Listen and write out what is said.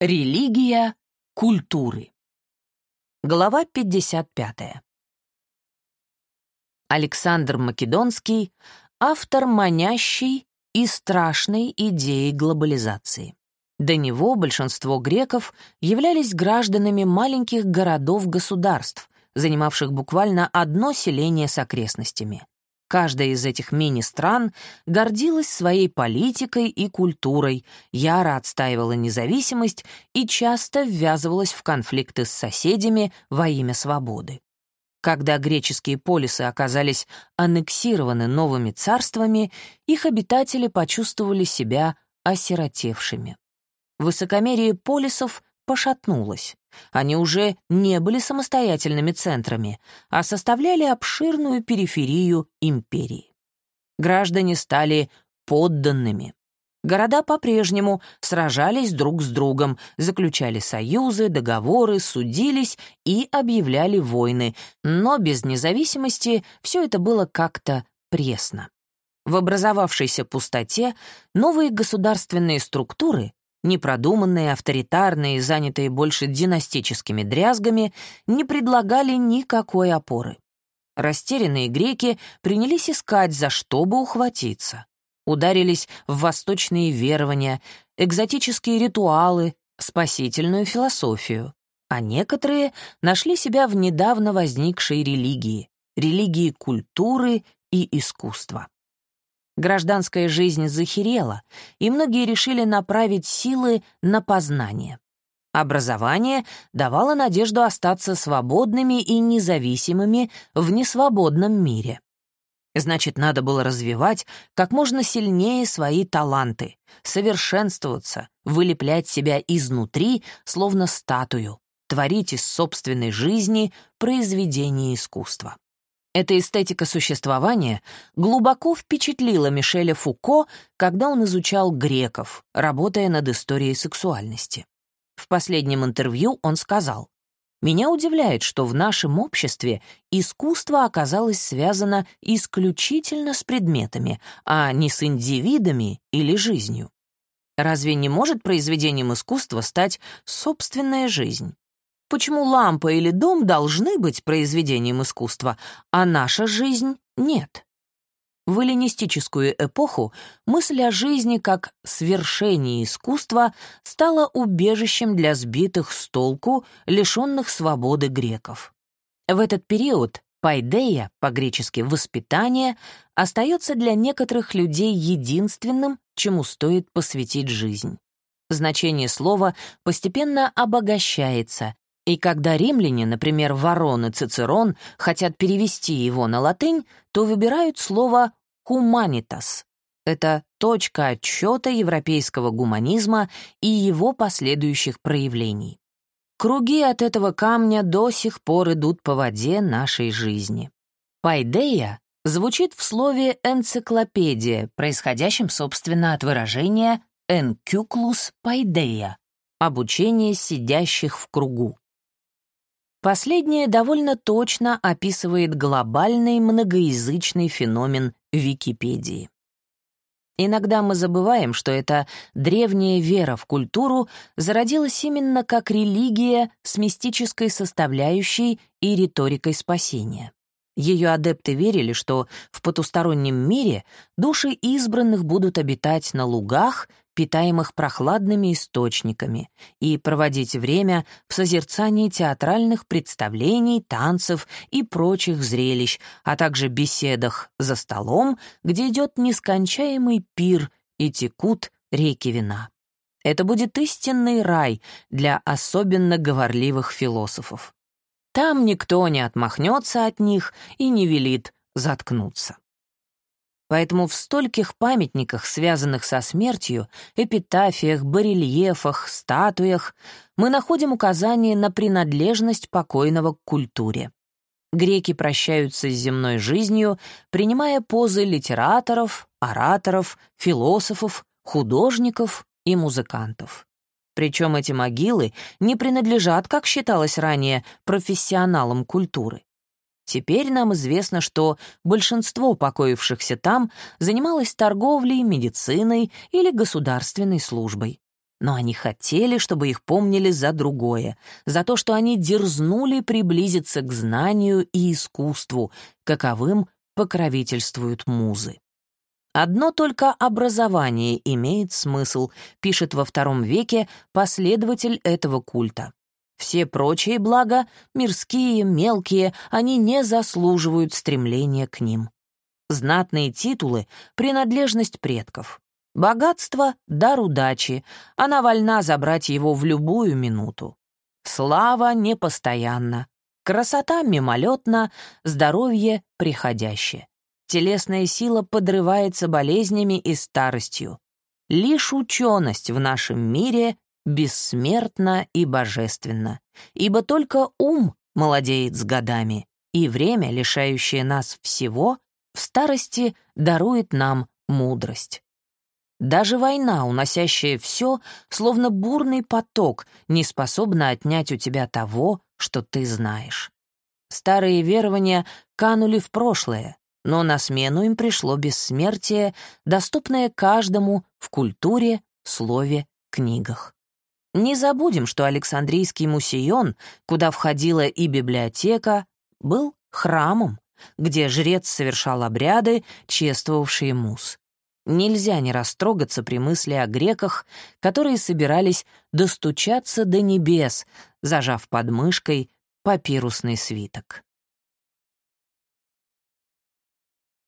Религия культуры. Глава 55. Александр Македонский — автор манящей и страшной идеи глобализации. До него большинство греков являлись гражданами маленьких городов-государств, занимавших буквально одно селение с окрестностями. Каждая из этих мини-стран гордилась своей политикой и культурой, яро отстаивала независимость и часто ввязывалась в конфликты с соседями во имя свободы. Когда греческие полисы оказались аннексированы новыми царствами, их обитатели почувствовали себя осиротевшими. Высокомерие полисов пошатнулось. Они уже не были самостоятельными центрами, а составляли обширную периферию империи. Граждане стали подданными. Города по-прежнему сражались друг с другом, заключали союзы, договоры, судились и объявляли войны, но без независимости все это было как-то пресно. В образовавшейся пустоте новые государственные структуры непродуманные, авторитарные, занятые больше династическими дрязгами, не предлагали никакой опоры. Растерянные греки принялись искать, за что бы ухватиться. Ударились в восточные верования, экзотические ритуалы, спасительную философию. А некоторые нашли себя в недавно возникшей религии, религии культуры и искусства. Гражданская жизнь захерела, и многие решили направить силы на познание. Образование давало надежду остаться свободными и независимыми в несвободном мире. Значит, надо было развивать как можно сильнее свои таланты, совершенствоваться, вылеплять себя изнутри, словно статую, творить из собственной жизни произведение искусства. Эта эстетика существования глубоко впечатлила Мишеля Фуко, когда он изучал греков, работая над историей сексуальности. В последнем интервью он сказал, «Меня удивляет, что в нашем обществе искусство оказалось связано исключительно с предметами, а не с индивидами или жизнью. Разве не может произведением искусства стать собственная жизнь? Почему лампа или дом должны быть произведением искусства, а наша жизнь — нет? В эллинистическую эпоху мысль о жизни как свершении искусства стала убежищем для сбитых с толку, лишенных свободы греков. В этот период пайдея, по-гречески «воспитание», остается для некоторых людей единственным, чему стоит посвятить жизнь. Значение слова постепенно обогащается, и когда римляне, например, Ворон и Цицерон, хотят перевести его на латынь, то выбирают слово «humanitas». Это точка отсчета европейского гуманизма и его последующих проявлений. Круги от этого камня до сих пор идут по воде нашей жизни. Пайдея звучит в слове «энциклопедия», происходящем, собственно, от выражения «encuclus paideia» — обучение сидящих в кругу. Последнее довольно точно описывает глобальный многоязычный феномен Википедии. Иногда мы забываем, что эта древняя вера в культуру зародилась именно как религия с мистической составляющей и риторикой спасения. Ее адепты верили, что в потустороннем мире души избранных будут обитать на лугах, питаемых прохладными источниками, и проводить время в созерцании театральных представлений, танцев и прочих зрелищ, а также беседах за столом, где идет нескончаемый пир и текут реки вина. Это будет истинный рай для особенно говорливых философов. Там никто не отмахнется от них и не велит заткнуться. Поэтому в стольких памятниках, связанных со смертью, эпитафиях, барельефах, статуях, мы находим указание на принадлежность покойного к культуре. Греки прощаются с земной жизнью, принимая позы литераторов, ораторов, философов, художников и музыкантов. Причем эти могилы не принадлежат, как считалось ранее, профессионалам культуры. Теперь нам известно, что большинство покоившихся там занималось торговлей, медициной или государственной службой. но они хотели, чтобы их помнили за другое, за то, что они дерзнули приблизиться к знанию и искусству, каковым покровительствуют музы. Одно только образование имеет смысл, пишет во втором веке последователь этого культа. Все прочие блага, мирские, мелкие, они не заслуживают стремления к ним. Знатные титулы — принадлежность предков. Богатство — дар удачи, она вольна забрать его в любую минуту. Слава непостоянна, красота мимолетна, здоровье приходящее. Телесная сила подрывается болезнями и старостью. Лишь ученость в нашем мире бессмертна и божественна, ибо только ум молодеет с годами, и время, лишающее нас всего, в старости дарует нам мудрость. Даже война, уносящая все, словно бурный поток, не способна отнять у тебя того, что ты знаешь. Старые верования канули в прошлое, но на смену им пришло бессмертие, доступное каждому в культуре, слове, книгах. Не забудем, что Александрийский мусион, куда входила и библиотека, был храмом, где жрец совершал обряды, чествовавшие мус. Нельзя не растрогаться при мысли о греках, которые собирались достучаться до небес, зажав под мышкой папирусный свиток.